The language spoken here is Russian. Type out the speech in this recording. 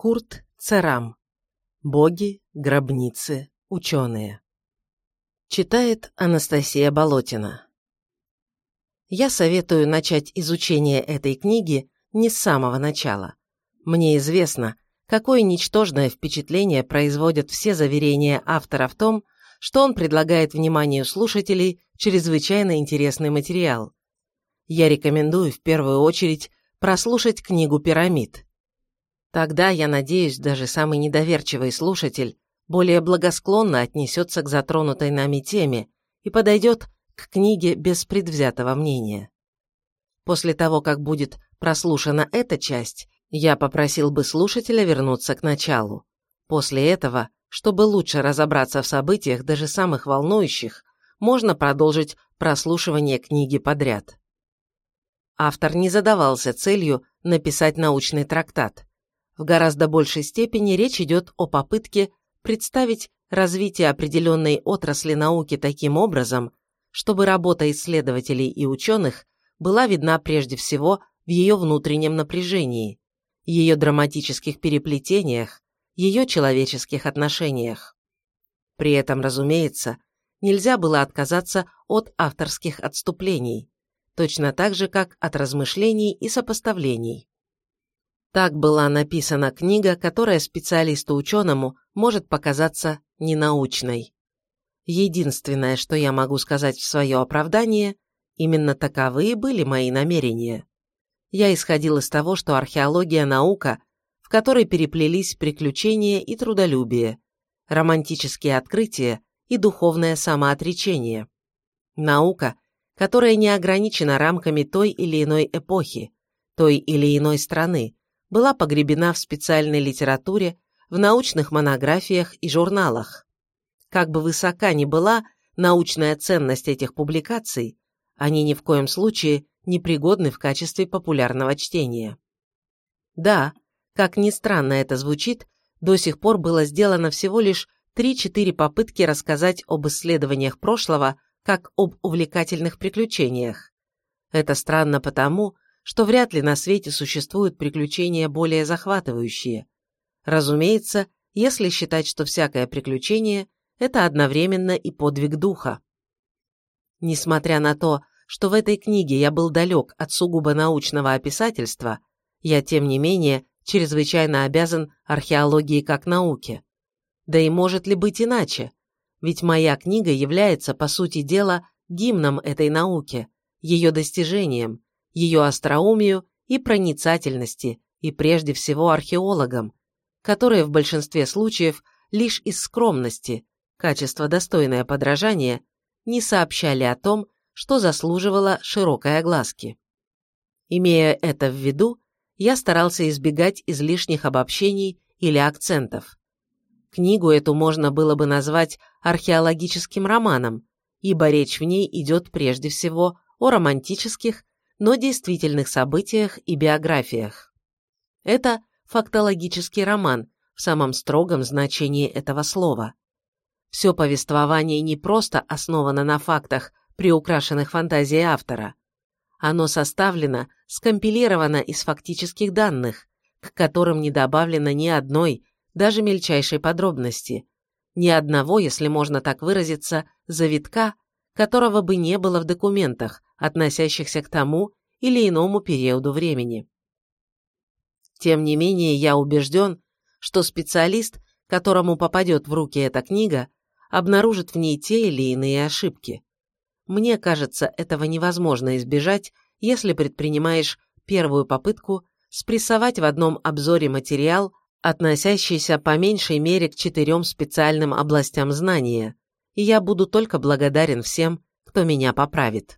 Курт Церам. Боги, гробницы, ученые. Читает Анастасия Болотина. Я советую начать изучение этой книги не с самого начала. Мне известно, какое ничтожное впечатление производят все заверения автора в том, что он предлагает вниманию слушателей чрезвычайно интересный материал. Я рекомендую в первую очередь прослушать книгу «Пирамид», Тогда, я надеюсь, даже самый недоверчивый слушатель более благосклонно отнесется к затронутой нами теме и подойдет к книге без предвзятого мнения. После того, как будет прослушана эта часть, я попросил бы слушателя вернуться к началу. После этого, чтобы лучше разобраться в событиях, даже самых волнующих, можно продолжить прослушивание книги подряд. Автор не задавался целью написать научный трактат. В гораздо большей степени речь идет о попытке представить развитие определенной отрасли науки таким образом, чтобы работа исследователей и ученых была видна прежде всего в ее внутреннем напряжении, ее драматических переплетениях, ее человеческих отношениях. При этом, разумеется, нельзя было отказаться от авторских отступлений, точно так же, как от размышлений и сопоставлений. Так была написана книга, которая специалисту-ученому может показаться ненаучной. Единственное, что я могу сказать в свое оправдание, именно таковы и были мои намерения. Я исходил из того, что археология – наука, в которой переплелись приключения и трудолюбие, романтические открытия и духовное самоотречение. Наука, которая не ограничена рамками той или иной эпохи, той или иной страны, была погребена в специальной литературе, в научных монографиях и журналах. Как бы высока ни была научная ценность этих публикаций, они ни в коем случае не пригодны в качестве популярного чтения. Да, как ни странно это звучит, до сих пор было сделано всего лишь 3-4 попытки рассказать об исследованиях прошлого как об увлекательных приключениях. Это странно потому, что вряд ли на свете существуют приключения более захватывающие. Разумеется, если считать, что всякое приключение – это одновременно и подвиг духа. Несмотря на то, что в этой книге я был далек от сугубо научного описательства, я, тем не менее, чрезвычайно обязан археологии как науке. Да и может ли быть иначе? Ведь моя книга является, по сути дела, гимном этой науки, ее достижением, ее остроумию и проницательности, и прежде всего археологам, которые в большинстве случаев лишь из скромности, качество достойное подражания, не сообщали о том, что заслуживало широкой огласки. Имея это в виду, я старался избегать излишних обобщений или акцентов. Книгу эту можно было бы назвать археологическим романом, ибо речь в ней идет прежде всего о романтических но действительных событиях и биографиях. Это фактологический роман в самом строгом значении этого слова. Все повествование не просто основано на фактах, приукрашенных фантазией автора. Оно составлено, скомпилировано из фактических данных, к которым не добавлено ни одной, даже мельчайшей подробности, ни одного, если можно так выразиться, завитка, которого бы не было в документах, относящихся к тому или иному периоду времени. Тем не менее, я убежден, что специалист, которому попадет в руки эта книга, обнаружит в ней те или иные ошибки. Мне кажется, этого невозможно избежать, если предпринимаешь первую попытку спрессовать в одном обзоре материал, относящийся по меньшей мере к четырем специальным областям знания, и я буду только благодарен всем, кто меня поправит.